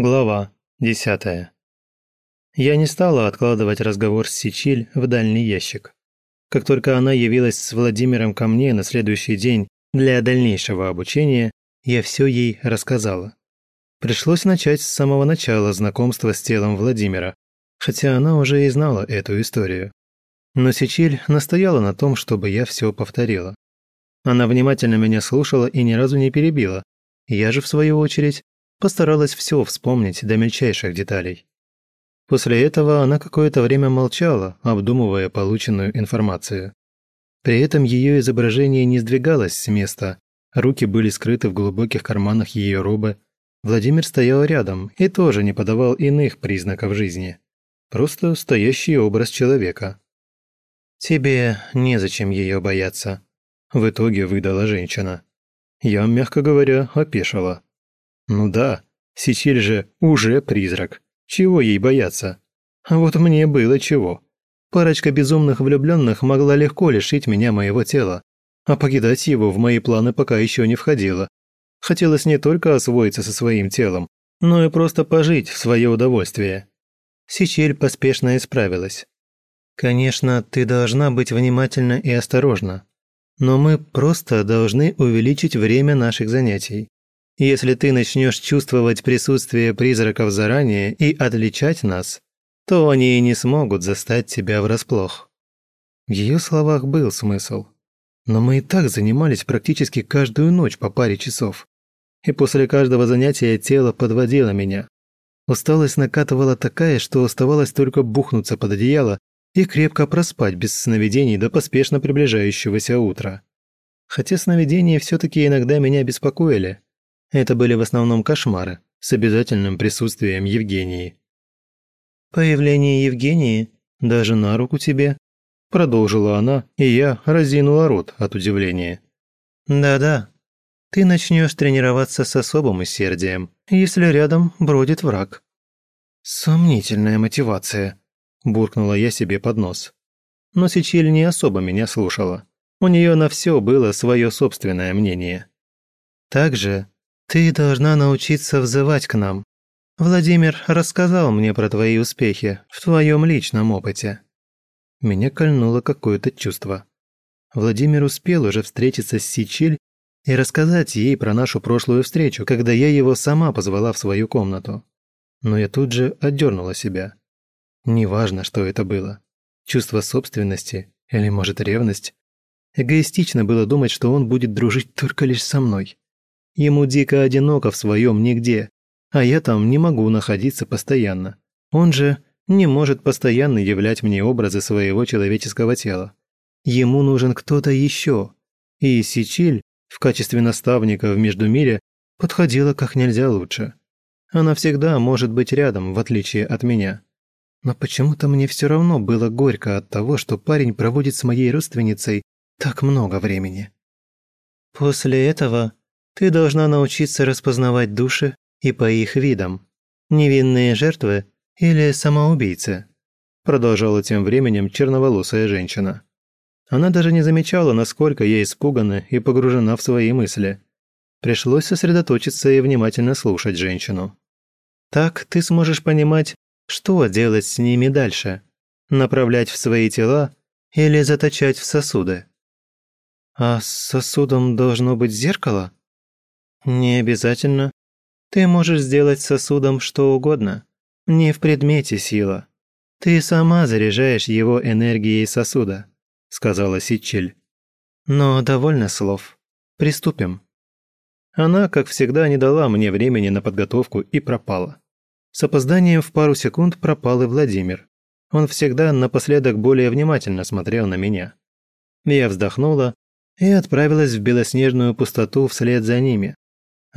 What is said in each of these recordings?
Глава 10. Я не стала откладывать разговор с Сичиль в дальний ящик. Как только она явилась с Владимиром ко мне на следующий день для дальнейшего обучения, я все ей рассказала. Пришлось начать с самого начала знакомства с телом Владимира, хотя она уже и знала эту историю. Но Сичиль настояла на том, чтобы я все повторила. Она внимательно меня слушала и ни разу не перебила. Я же, в свою очередь, постаралась все вспомнить до мельчайших деталей. После этого она какое-то время молчала, обдумывая полученную информацию. При этом ее изображение не сдвигалось с места, руки были скрыты в глубоких карманах ее робы. Владимир стоял рядом и тоже не подавал иных признаков жизни. Просто стоящий образ человека. «Тебе незачем ее бояться», – в итоге выдала женщина. Я, мягко говоря, опешила. Ну да, Сичиль же уже призрак. Чего ей бояться? А вот мне было чего. Парочка безумных влюбленных могла легко лишить меня моего тела, а покидать его в мои планы пока еще не входило. Хотелось не только освоиться со своим телом, но и просто пожить в свое удовольствие. Сичиль поспешно исправилась. «Конечно, ты должна быть внимательна и осторожна, но мы просто должны увеличить время наших занятий. Если ты начнешь чувствовать присутствие призраков заранее и отличать нас, то они и не смогут застать тебя врасплох». В ее словах был смысл. Но мы и так занимались практически каждую ночь по паре часов. И после каждого занятия тело подводило меня. Усталость накатывала такая, что оставалось только бухнуться под одеяло и крепко проспать без сновидений до поспешно приближающегося утра. Хотя сновидения все таки иногда меня беспокоили – это были в основном кошмары с обязательным присутствием Евгении. «Появление Евгении даже на руку тебе», – продолжила она, и я разинула рот от удивления. «Да-да, ты начнешь тренироваться с особым усердием, если рядом бродит враг». «Сомнительная мотивация», – буркнула я себе под нос. Но Сичиль не особо меня слушала. У нее на все было свое собственное мнение. Также ты должна научиться взывать к нам. Владимир рассказал мне про твои успехи в твоем личном опыте. Меня кольнуло какое-то чувство. Владимир успел уже встретиться с Сичиль и рассказать ей про нашу прошлую встречу, когда я его сама позвала в свою комнату. Но я тут же отдернула себя. Неважно, что это было. Чувство собственности или, может, ревность. Эгоистично было думать, что он будет дружить только лишь со мной. Ему дико одиноко в своем нигде, а я там не могу находиться постоянно. Он же не может постоянно являть мне образы своего человеческого тела. Ему нужен кто-то еще. И Сичиль в качестве наставника в Междумире подходила как нельзя лучше. Она всегда может быть рядом, в отличие от меня. Но почему-то мне все равно было горько от того, что парень проводит с моей родственницей так много времени. После этого ты должна научиться распознавать души и по их видам. Невинные жертвы или самоубийцы. Продолжала тем временем черноволосая женщина. Она даже не замечала, насколько я испугана и погружена в свои мысли. Пришлось сосредоточиться и внимательно слушать женщину. Так ты сможешь понимать, что делать с ними дальше. Направлять в свои тела или заточать в сосуды. А с сосудом должно быть зеркало? «Не обязательно. Ты можешь сделать сосудом что угодно. Не в предмете сила. Ты сама заряжаешь его энергией сосуда», – сказала Ситчель. «Но довольно слов. Приступим». Она, как всегда, не дала мне времени на подготовку и пропала. С опозданием в пару секунд пропал и Владимир. Он всегда напоследок более внимательно смотрел на меня. Я вздохнула и отправилась в белоснежную пустоту вслед за ними,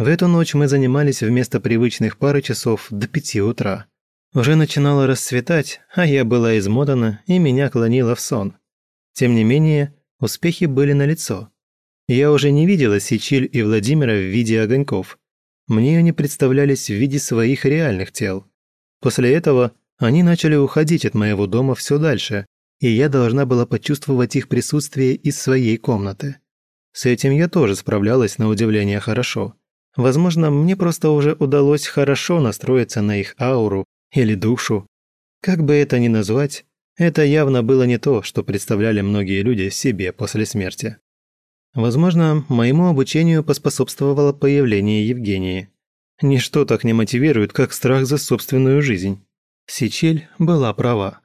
в эту ночь мы занимались вместо привычных пары часов до пяти утра. Уже начинало расцветать, а я была измотана и меня клонило в сон. Тем не менее, успехи были налицо. Я уже не видела Сичиль и Владимира в виде огоньков. Мне они представлялись в виде своих реальных тел. После этого они начали уходить от моего дома все дальше, и я должна была почувствовать их присутствие из своей комнаты. С этим я тоже справлялась на удивление хорошо. Возможно, мне просто уже удалось хорошо настроиться на их ауру или душу. Как бы это ни назвать, это явно было не то, что представляли многие люди себе после смерти. Возможно, моему обучению поспособствовало появление Евгении. Ничто так не мотивирует, как страх за собственную жизнь. Сичель была права.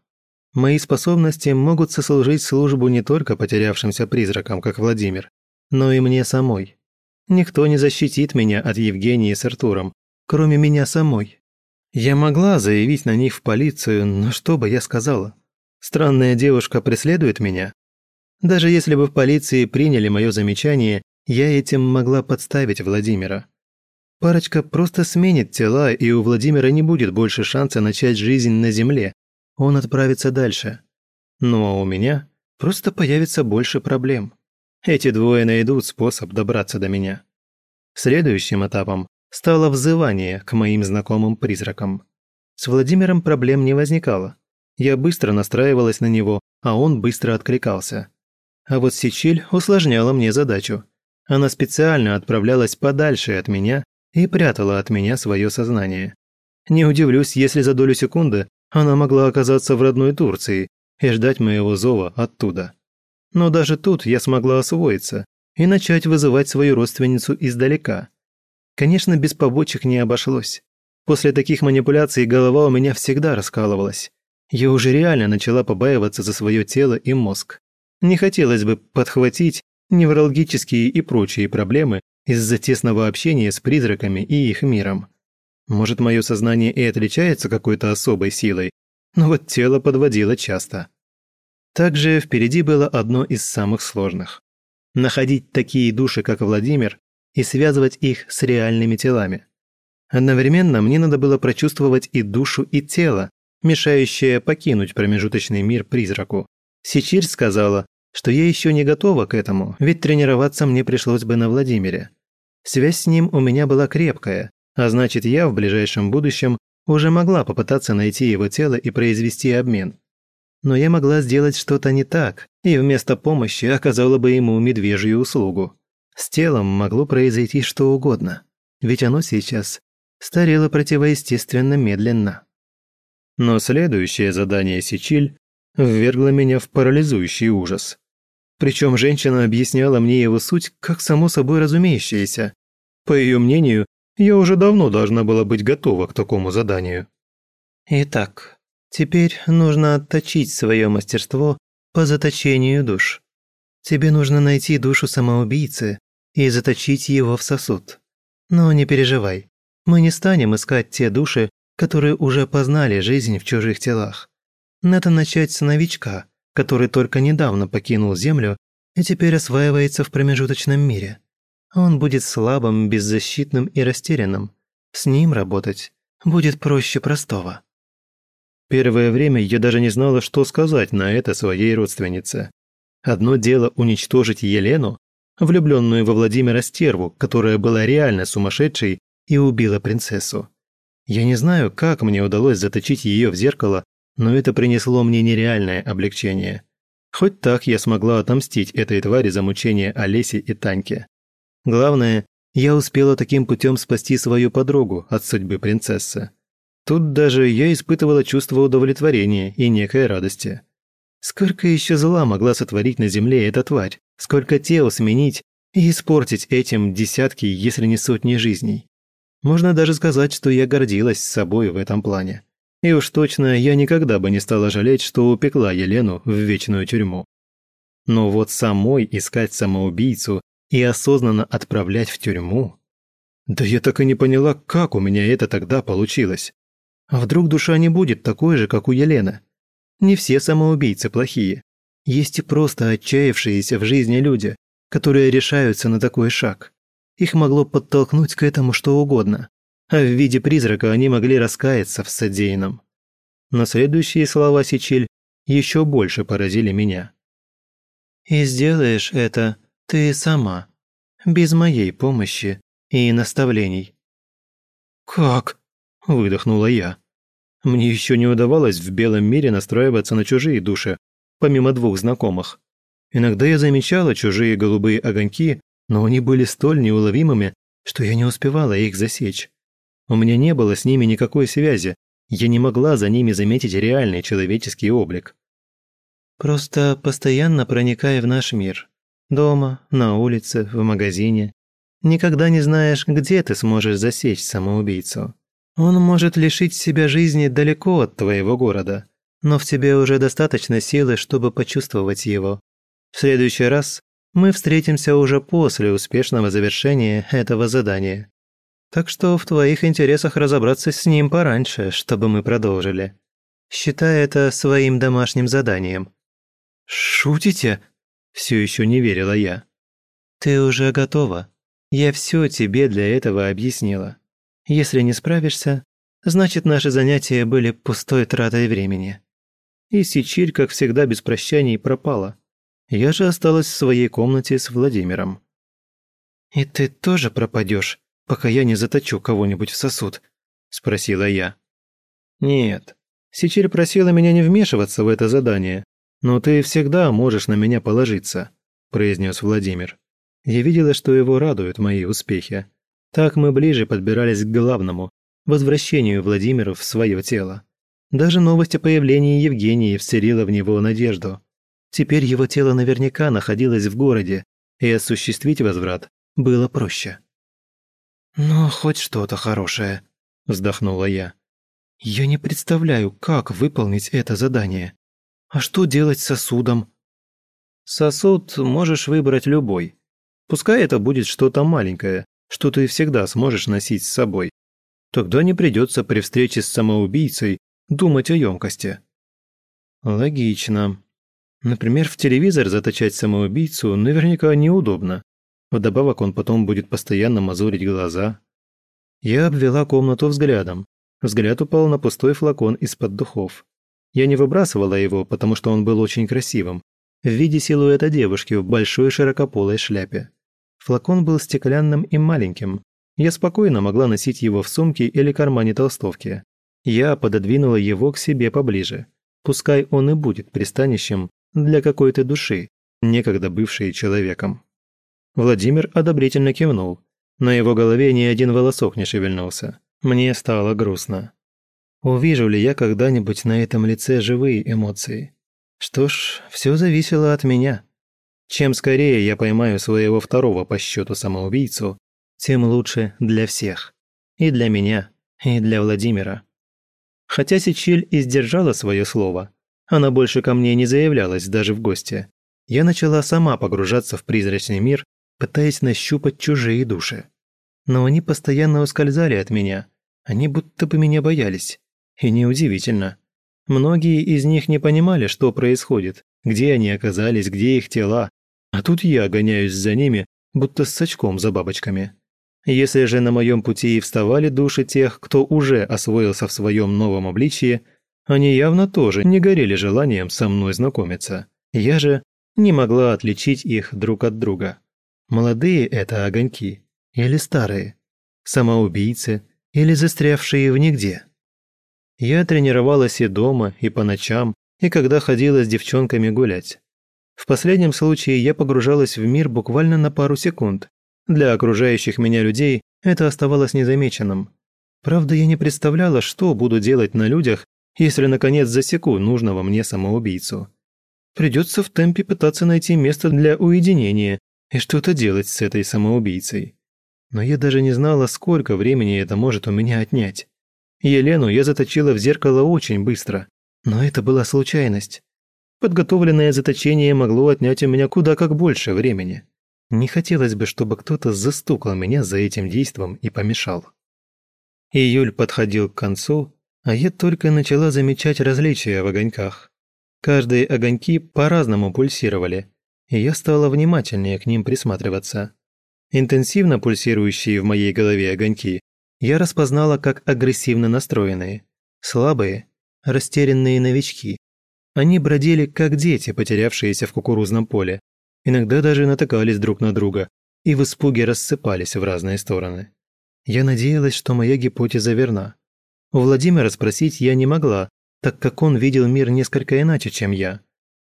Мои способности могут сослужить службу не только потерявшимся призракам, как Владимир, но и мне самой. Никто не защитит меня от Евгении с Артуром, кроме меня самой. Я могла заявить на них в полицию, но что бы я сказала? Странная девушка преследует меня? Даже если бы в полиции приняли мое замечание, я этим могла подставить Владимира. Парочка просто сменит тела, и у Владимира не будет больше шанса начать жизнь на земле. Он отправится дальше. Ну а у меня просто появится больше проблем. Эти двое найдут способ добраться до меня. Следующим этапом стало взывание к моим знакомым призракам. С Владимиром проблем не возникало. Я быстро настраивалась на него, а он быстро откликался. А вот Сичиль усложняла мне задачу. Она специально отправлялась подальше от меня и прятала от меня свое сознание. Не удивлюсь, если за долю секунды она могла оказаться в родной Турции и ждать моего зова оттуда. Но даже тут я смогла освоиться и начать вызывать свою родственницу издалека. Конечно, без побочек не обошлось. После таких манипуляций голова у меня всегда раскалывалась. Я уже реально начала побаиваться за свое тело и мозг. Не хотелось бы подхватить неврологические и прочие проблемы из-за тесного общения с призраками и их миром. Может, мое сознание и отличается какой-то особой силой, но вот тело подводило часто. Также впереди было одно из самых сложных. Находить такие души, как Владимир, и связывать их с реальными телами. Одновременно мне надо было прочувствовать и душу, и тело, мешающее покинуть промежуточный мир призраку. Сичирь сказала, что я еще не готова к этому, ведь тренироваться мне пришлось бы на Владимире. Связь с ним у меня была крепкая, а значит, я в ближайшем будущем уже могла попытаться найти его тело и произвести обмен. Но я могла сделать что-то не так, и вместо помощи оказала бы ему медвежью услугу. С телом могло произойти что угодно, ведь оно сейчас старело противоестественно медленно. Но следующее задание Сичиль ввергло меня в парализующий ужас. Причем женщина объясняла мне его суть как само собой разумеющееся. По ее мнению, я уже давно должна была быть готова к такому заданию. Итак, теперь нужно отточить свое мастерство по заточению душ. Тебе нужно найти душу самоубийцы и заточить его в сосуд. Но не переживай, мы не станем искать те души, которые уже познали жизнь в чужих телах. Надо начать с новичка, который только недавно покинул Землю и теперь осваивается в промежуточном мире. Он будет слабым, беззащитным и растерянным. С ним работать будет проще простого. Первое время я даже не знала, что сказать на это своей родственнице. Одно дело уничтожить Елену, влюбленную во Владимира стерву, которая была реально сумасшедшей и убила принцессу. Я не знаю, как мне удалось заточить ее в зеркало но это принесло мне нереальное облегчение. Хоть так я смогла отомстить этой твари за мучение Олеси и Таньке. Главное, я успела таким путем спасти свою подругу от судьбы принцессы. Тут даже я испытывала чувство удовлетворения и некой радости. Сколько еще зла могла сотворить на земле эта тварь? Сколько тел сменить и испортить этим десятки, если не сотни жизней? Можно даже сказать, что я гордилась собой в этом плане. И уж точно я никогда бы не стала жалеть, что упекла Елену в вечную тюрьму. Но вот самой искать самоубийцу и осознанно отправлять в тюрьму? Да я так и не поняла, как у меня это тогда получилось. А вдруг душа не будет такой же, как у Елены? Не все самоубийцы плохие. Есть и просто отчаявшиеся в жизни люди, которые решаются на такой шаг. Их могло подтолкнуть к этому что угодно а в виде призрака они могли раскаяться в содеянном. Но следующие слова Сичиль еще больше поразили меня. «И сделаешь это ты сама, без моей помощи и наставлений». «Как?» – выдохнула я. Мне еще не удавалось в белом мире настраиваться на чужие души, помимо двух знакомых. Иногда я замечала чужие голубые огоньки, но они были столь неуловимыми, что я не успевала их засечь. У меня не было с ними никакой связи, я не могла за ними заметить реальный человеческий облик. Просто постоянно проникая в наш мир. Дома, на улице, в магазине. Никогда не знаешь, где ты сможешь засечь самоубийцу. Он может лишить себя жизни далеко от твоего города, но в тебе уже достаточно силы, чтобы почувствовать его. В следующий раз мы встретимся уже после успешного завершения этого задания. Так что в твоих интересах разобраться с ним пораньше, чтобы мы продолжили. Считай это своим домашним заданием. «Шутите?» – все еще не верила я. «Ты уже готова. Я все тебе для этого объяснила. Если не справишься, значит, наши занятия были пустой тратой времени». И Сичиль, как всегда, без прощаний пропала. Я же осталась в своей комнате с Владимиром. «И ты тоже пропадешь, пока я не заточу кого-нибудь в сосуд?» – спросила я. «Нет, Сичиль просила меня не вмешиваться в это задание, «Но ты всегда можешь на меня положиться», – произнес Владимир. Я видела, что его радуют мои успехи. Так мы ближе подбирались к главному – возвращению Владимира в свое тело. Даже новость о появлении Евгении вселила в него надежду. Теперь его тело наверняка находилось в городе, и осуществить возврат было проще. «Ну, хоть что-то хорошее», – вздохнула я. «Я не представляю, как выполнить это задание. А что делать с сосудом? Сосуд можешь выбрать любой. Пускай это будет что-то маленькое, что ты всегда сможешь носить с собой. Тогда не придется при встрече с самоубийцей думать о емкости. Логично. Например, в телевизор заточать самоубийцу наверняка неудобно. Вдобавок он потом будет постоянно мозолить глаза. Я обвела комнату взглядом. Взгляд упал на пустой флакон из-под духов. Я не выбрасывала его, потому что он был очень красивым, в виде силуэта девушки в большой широкополой шляпе. Флакон был стеклянным и маленьким. Я спокойно могла носить его в сумке или кармане толстовки. Я пододвинула его к себе поближе. Пускай он и будет пристанищем для какой-то души, некогда бывшей человеком. Владимир одобрительно кивнул. На его голове ни один волосок не шевельнулся. Мне стало грустно. Увижу ли я когда-нибудь на этом лице живые эмоции? Что ж, все зависело от меня. Чем скорее я поймаю своего второго по счету самоубийцу, тем лучше для всех. И для меня, и для Владимира. Хотя Сичиль и сдержала свое слово, она больше ко мне не заявлялась даже в гости. Я начала сама погружаться в призрачный мир, пытаясь нащупать чужие души. Но они постоянно ускользали от меня, они будто бы меня боялись. И неудивительно. Многие из них не понимали, что происходит, где они оказались, где их тела. А тут я гоняюсь за ними, будто с сачком за бабочками. Если же на моем пути и вставали души тех, кто уже освоился в своем новом обличии, они явно тоже не горели желанием со мной знакомиться. Я же не могла отличить их друг от друга. Молодые это огоньки или старые, самоубийцы или застрявшие в нигде. Я тренировалась и дома, и по ночам, и когда ходила с девчонками гулять. В последнем случае я погружалась в мир буквально на пару секунд. Для окружающих меня людей это оставалось незамеченным. Правда, я не представляла, что буду делать на людях, если наконец засеку нужного мне самоубийцу. Придется в темпе пытаться найти место для уединения и что-то делать с этой самоубийцей. Но я даже не знала, сколько времени это может у меня отнять. Елену я заточила в зеркало очень быстро, но это была случайность. Подготовленное заточение могло отнять у меня куда как больше времени. Не хотелось бы, чтобы кто-то застукал меня за этим действом и помешал. Июль подходил к концу, а я только начала замечать различия в огоньках. Каждые огоньки по-разному пульсировали, и я стала внимательнее к ним присматриваться. Интенсивно пульсирующие в моей голове огоньки я распознала как агрессивно настроенные, слабые, растерянные новички. Они бродили как дети, потерявшиеся в кукурузном поле, иногда даже натыкались друг на друга и в испуге рассыпались в разные стороны. Я надеялась, что моя гипотеза верна. У Владимира спросить я не могла, так как он видел мир несколько иначе, чем я.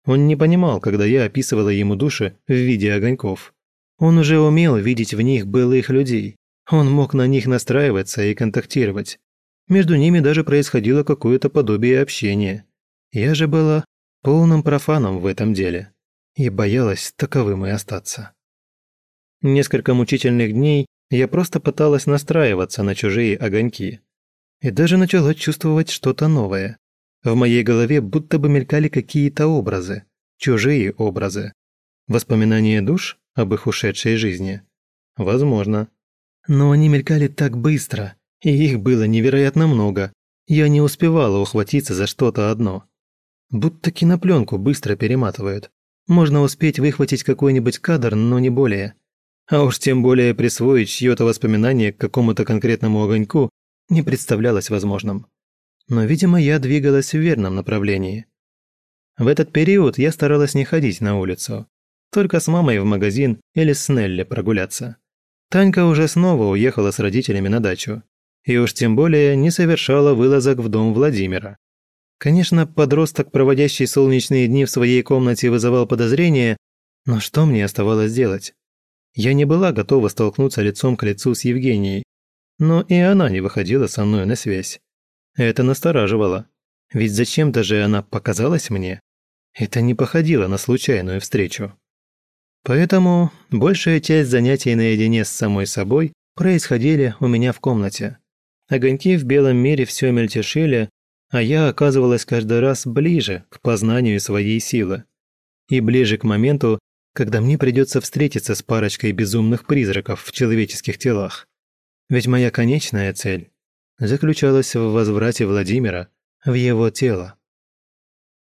Он не понимал, когда я описывала ему души в виде огоньков. Он уже умел видеть в них былых людей, Он мог на них настраиваться и контактировать. Между ними даже происходило какое-то подобие общения. Я же была полным профаном в этом деле и боялась таковым и остаться. Несколько мучительных дней я просто пыталась настраиваться на чужие огоньки. И даже начала чувствовать что-то новое. В моей голове будто бы мелькали какие-то образы, чужие образы. Воспоминания душ об их ушедшей жизни? Возможно. Но они мелькали так быстро, и их было невероятно много. Я не успевала ухватиться за что-то одно. Будто кинопленку быстро перематывают. Можно успеть выхватить какой-нибудь кадр, но не более. А уж тем более присвоить чьё-то воспоминание к какому-то конкретному огоньку не представлялось возможным. Но, видимо, я двигалась в верном направлении. В этот период я старалась не ходить на улицу. Только с мамой в магазин или с Нелли прогуляться. Танька уже снова уехала с родителями на дачу. И уж тем более не совершала вылазок в дом Владимира. Конечно, подросток, проводящий солнечные дни в своей комнате, вызывал подозрения, но что мне оставалось делать? Я не была готова столкнуться лицом к лицу с Евгенией, но и она не выходила со мной на связь. Это настораживало, ведь зачем-то же она показалась мне. Это не походило на случайную встречу. Поэтому большая часть занятий наедине с самой собой происходили у меня в комнате. Огоньки в белом мире все мельтешили, а я оказывалась каждый раз ближе к познанию своей силы. И ближе к моменту, когда мне придется встретиться с парочкой безумных призраков в человеческих телах. Ведь моя конечная цель заключалась в возврате Владимира в его тело.